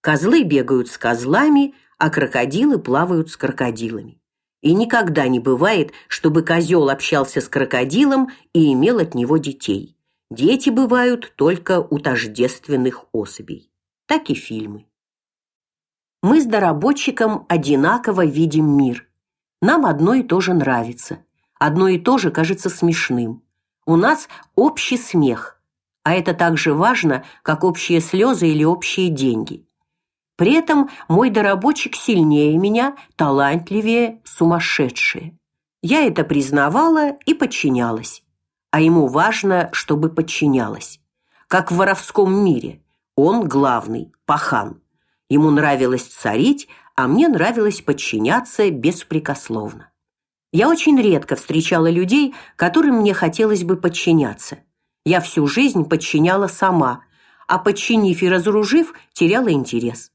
Козлы бегают с козлами, а крокодилы плавают с крокодилами. И никогда не бывает, чтобы козел общался с крокодилом и имел от него детей. Дети бывают только у тождественных особей. Так и фильмы. Мы с доработчиком одинаково видим мир. Нам одно и то же нравится. Одно и то же кажется смешным. У нас общий смех. А это так же важно, как общие слезы или общие деньги. При этом мой доработчик сильнее меня, талантливее, сумасшедший. Я это признавала и подчинялась. А ему важно, чтобы подчинялась. Как в воровском мире. Он главный, пахан. Ему нравилось царить, а мне нравилось подчиняться беспрекословно. Я очень редко встречала людей, которым мне хотелось бы подчиняться. Я всю жизнь подчиняла сама, а подчинив и разоружив, теряла интерес.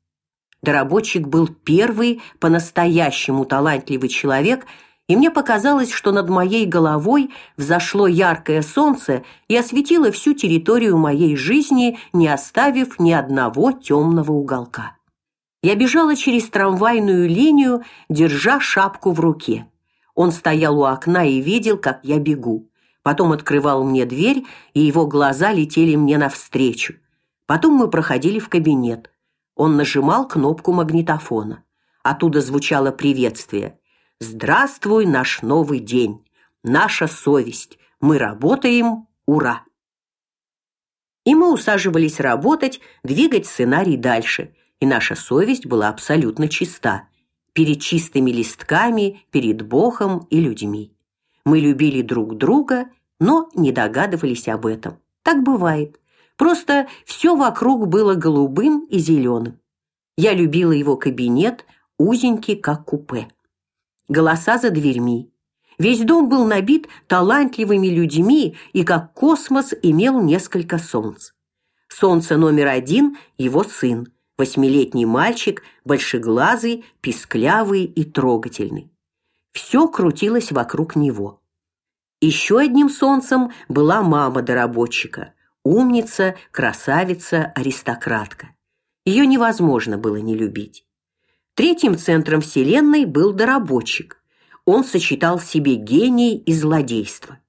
Доработчик был первый по-настоящему талантливый человек, и мне показалось, что над моей головой взошло яркое солнце и осветило всю территорию моей жизни, не оставив ни одного темного уголка. Я бежала через трамвайную линию, держа шапку в руке. Он стоял у окна и видел, как я бегу. Потом открывал мне дверь, и его глаза летели мне навстречу. Потом мы проходили в кабинет. Он нажимал кнопку магнитофона. Оттуда звучало приветствие. Здравствуй, наш новый день. Наша совесть. Мы работаем. Ура. И мы усаживались работать, двигать сценарий дальше и наша совесть была абсолютно чиста, перед чистыми листками, перед Богом и людьми. Мы любили друг друга, но не догадывались об этом. Так бывает. Просто все вокруг было голубым и зеленым. Я любила его кабинет, узенький, как купе. Голоса за дверьми. Весь дом был набит талантливыми людьми и как космос имел несколько солнц. Солнце номер один его сын, восьмилетний мальчик, большеглазый, писклявый и трогательный. Все крутилось вокруг него. Еще одним солнцем была мама доработчика, умница, красавица, аристократка. Ее невозможно было не любить. Третьим центром вселенной был доработчик. Он сочетал в себе гений и злодейство.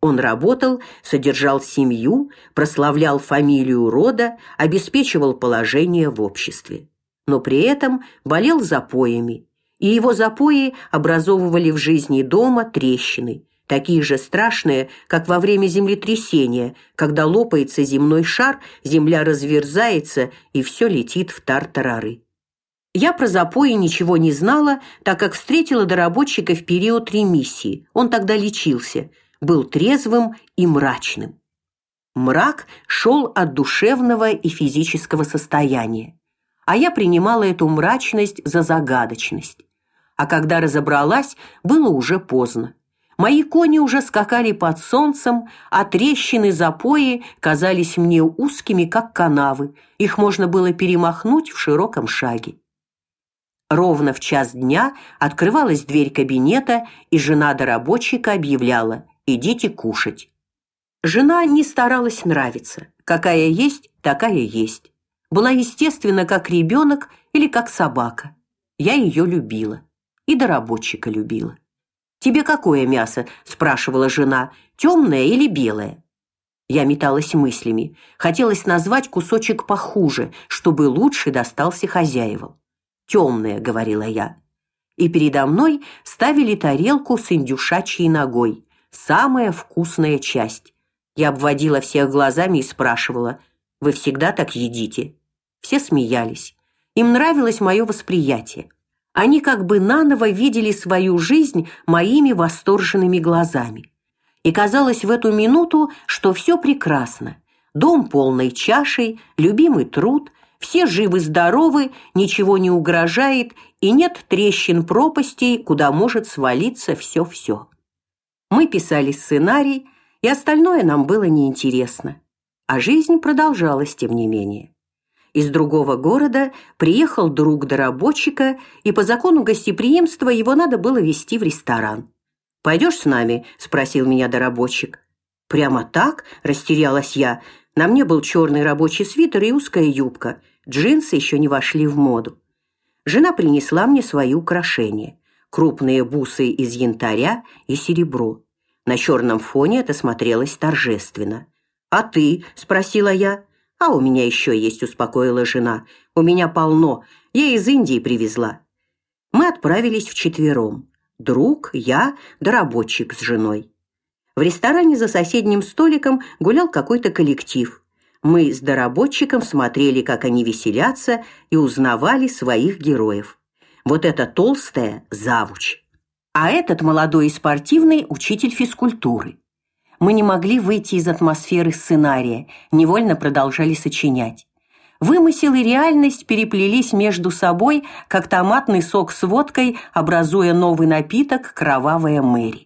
Он работал, содержал семью, прославлял фамилию рода, обеспечивал положение в обществе. Но при этом болел запоями, и его запои образовывали в жизни дома трещины, такие же страшные, как во время землетрясения, когда лопается земной шар, земля разверзается и все летит в тартарары. Я про запои ничего не знала, так как встретила доработчика в период ремиссии. Он тогда лечился – был трезвым и мрачным. Мрак шел от душевного и физического состояния, а я принимала эту мрачность за загадочность. А когда разобралась, было уже поздно. Мои кони уже скакали под солнцем, а трещины запои казались мне узкими, как канавы. Их можно было перемахнуть в широком шаге. Ровно в час дня открывалась дверь кабинета, и жена доработчика объявляла: идите кушать. Жена не старалась нравиться. Какая есть, такая есть. Была естественна, как ребенок или как собака. Я ее любила и доработчика любила. Тебе какое мясо? спрашивала жена. темное или белое? Я металась мыслями. Хотелось назвать кусочек похуже, чтобы лучше достался хозяевам. Темное, говорила я. И передо мной ставили тарелку с индюшачьей ногой самая вкусная часть. Я обводила всех глазами и спрашивала: "Вы всегда так едите?" Все смеялись. Им нравилось мое восприятие. Они как бы наново видели свою жизнь моими восторженными глазами. И казалось в эту минуту, что все прекрасно. Дом полной чашей, любимый труд, все живы-здоровы, ничего не угрожает и нет трещин пропастей, куда может свалиться все-все. Мы писали сценарий, и остальное нам было неинтересно. А жизнь продолжалась тем не менее. Из другого города приехал друг доработчика, и по закону гостеприимства его надо было везти в ресторан. «Пойдешь с нами?» – спросил меня доработчик. «Прямо так?» – растерялась я. На мне был черный рабочий свитер и узкая юбка. Джинсы еще не вошли в моду. Жена принесла мне свои украшения: крупные бусы из янтаря и серебро. На черном фоне это смотрелось торжественно. "А ты?" спросила я. "А у меня еще есть", успокоила жена. "У меня полно. Я из Индии привезла". Мы отправились вчетвером. Друг, я, доработчик с женой. В ресторане за соседним столиком гулял какой-то коллектив. Мы с доработчиком смотрели, как они веселятся, и узнавали своих героев. Вот эта толстая завуч, а этот молодой и спортивный учитель физкультуры. Мы не могли выйти из атмосферы сценария, невольно продолжали сочинять. Вымысел и реальность переплелись между собой, как томатный сок с водкой, образуя новый напиток Кровавая Мэри.